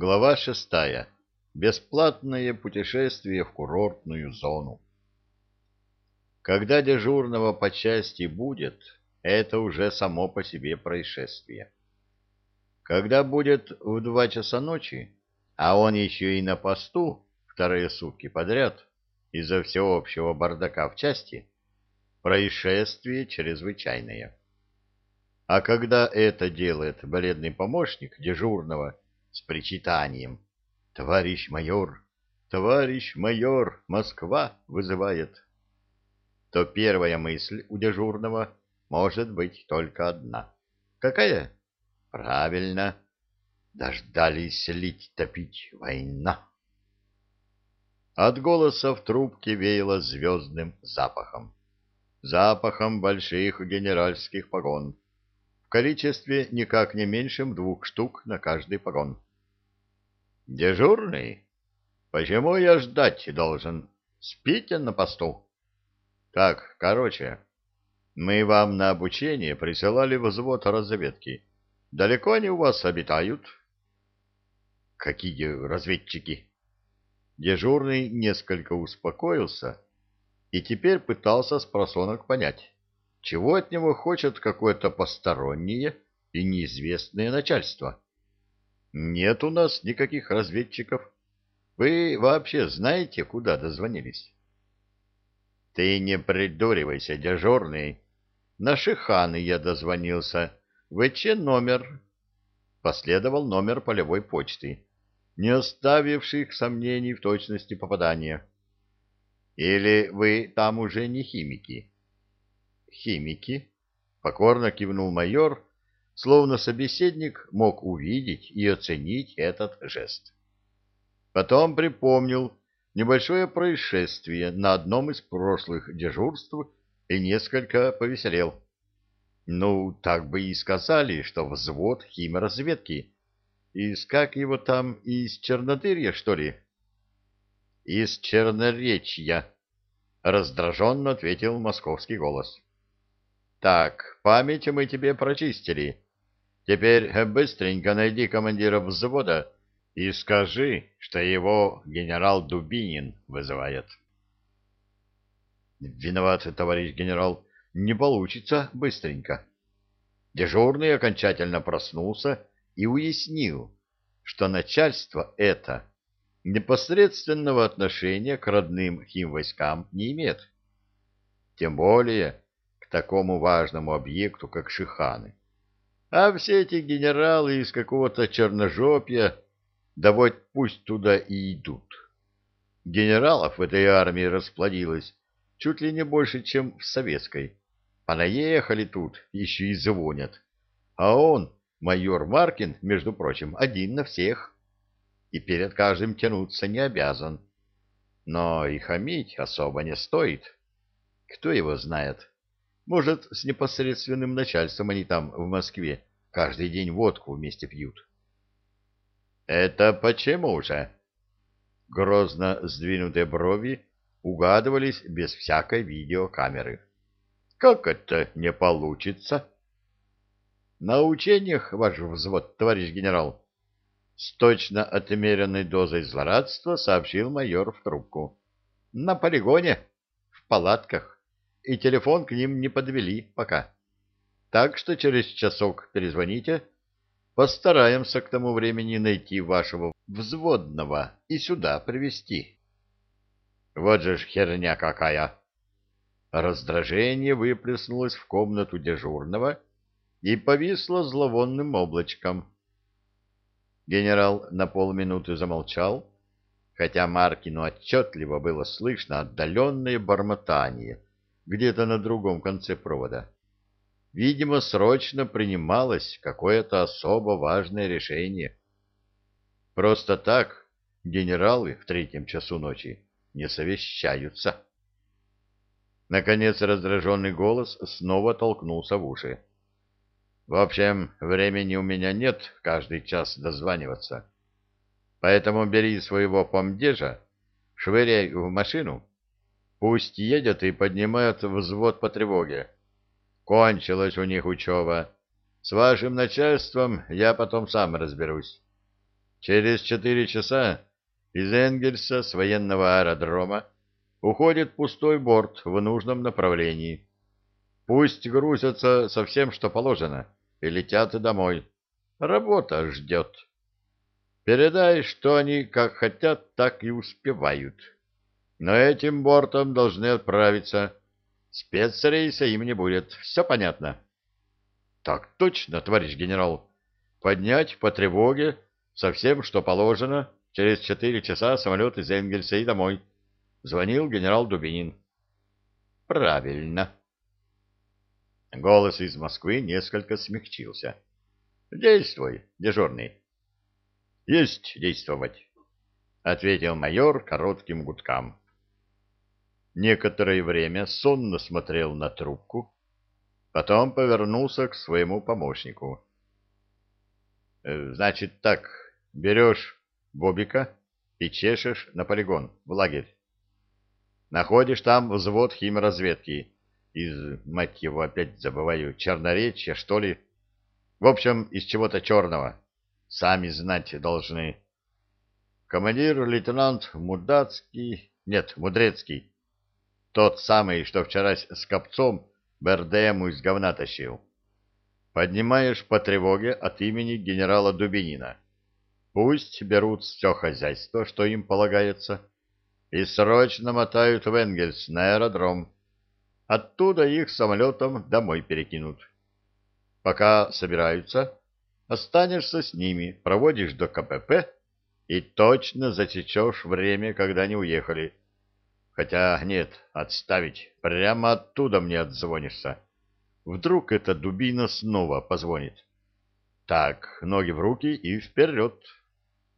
Глава шестая. Бесплатное путешествие в курортную зону. Когда дежурного по части будет, это уже само по себе происшествие. Когда будет в два часа ночи, а он еще и на посту вторые сутки подряд из-за всеобщего бардака в части, происшествие чрезвычайное. А когда это делает бледный помощник дежурного, с причитанием. «Товарищ майор! Товарищ майор! Москва вызывает!» То первая мысль у дежурного может быть только одна. «Какая?» «Правильно! Дождались лить топить война!» От голоса в трубке веяло звездным запахом запахом больших генеральских погон, в количестве никак не меньшем двух штук на каждый погон. «Дежурный? Почему я ждать должен? Спите на посту!» «Так, короче, мы вам на обучение присылали взвод разведки. Далеко они у вас обитают?» «Какие разведчики?» Дежурный несколько успокоился и теперь пытался с просонок понять, чего от него хочет какое-то постороннее и неизвестное начальство? Нет у нас никаких разведчиков. Вы вообще знаете, куда дозвонились? Ты не придуривайся, дежурный. На Шиханы я дозвонился. ВЧ номер. Последовал номер полевой почты, не оставивших сомнений в точности попадания. Или вы там уже не химики? — химики, — покорно кивнул майор, словно собеседник мог увидеть и оценить этот жест. Потом припомнил небольшое происшествие на одном из прошлых дежурств и несколько повеселел. Ну, так бы и сказали, что взвод химоразведки. Из как его там, из Чернодырья, что ли? Из Черноречья, — раздраженно ответил московский голос. Так, память мы тебе прочистили. Теперь быстренько найди командира взвода и скажи, что его генерал Дубинин вызывает. Виноват, товарищ генерал, не получится быстренько. Дежурный окончательно проснулся и уяснил, что начальство это непосредственного отношения к родным химвойскам не имеет. Тем более, такому важному объекту, как Шиханы. А все эти генералы из какого-то черножопья, да вот пусть туда и идут. Генералов в этой армии расплодилось чуть ли не больше, чем в советской. Понаехали тут, еще и звонят. А он, майор Маркин, между прочим, один на всех. И перед каждым тянуться не обязан. Но и хамить особо не стоит. Кто его знает? Может, с непосредственным начальством они там, в Москве, каждый день водку вместе пьют. «Это почему же?» Грозно сдвинутые брови угадывались без всякой видеокамеры. «Как это не получится?» «На учениях, ваш взвод, товарищ генерал!» С точно отмеренной дозой злорадства сообщил майор в трубку. «На полигоне, в палатках» и телефон к ним не подвели пока. Так что через часок перезвоните. Постараемся к тому времени найти вашего взводного и сюда привести. Вот же ж херня какая! Раздражение выплеснулось в комнату дежурного и повисло зловонным облачком. Генерал на полминуты замолчал, хотя Маркину отчетливо было слышно отдаленное бормотание — где-то на другом конце провода. Видимо, срочно принималось какое-то особо важное решение. Просто так генералы в третьем часу ночи не совещаются. Наконец раздраженный голос снова толкнулся в уши. В общем, времени у меня нет каждый час дозваниваться. Поэтому бери своего помдежа, швыряй в машину Пусть едет и поднимает взвод по тревоге. Кончилась у них учеба. С вашим начальством я потом сам разберусь. Через четыре часа из Энгельса с военного аэродрома уходит пустой борт в нужном направлении. Пусть грузятся со всем, что положено, и летят домой. Работа ждет. Передай, что они как хотят, так и успевают». Но этим бортом должны отправиться. Спецрейса им не будет. Все понятно? — Так точно, товарищ генерал. Поднять по тревоге со всем, что положено. Через четыре часа самолет из Энгельса и домой. Звонил генерал Дубинин. — Правильно. Голос из Москвы несколько смягчился. — Действуй, дежурный. — Есть действовать, — ответил майор коротким гудкам некоторое время сонно смотрел на трубку, потом повернулся к своему помощнику. «Э, — Значит так, берешь Бобика и чешешь на полигон, в лагерь. Находишь там взвод химразведки из, мать его, опять забываю, черноречья, что ли? В общем, из чего-то черного. Сами знать должны. Командир лейтенант Мудацкий... Нет, Мудрецкий тот самый, что вчера с Копцом БРДМу из говна тащил. Поднимаешь по тревоге от имени генерала Дубинина. Пусть берут все хозяйство, что им полагается, и срочно мотают в Энгельс на аэродром. Оттуда их самолетом домой перекинут. Пока собираются, останешься с ними, проводишь до КПП и точно засечешь время, когда они уехали — Хотя нет, отставить. Прямо оттуда мне отзвонишься. Вдруг эта дубина снова позвонит. Так, ноги в руки и вперед.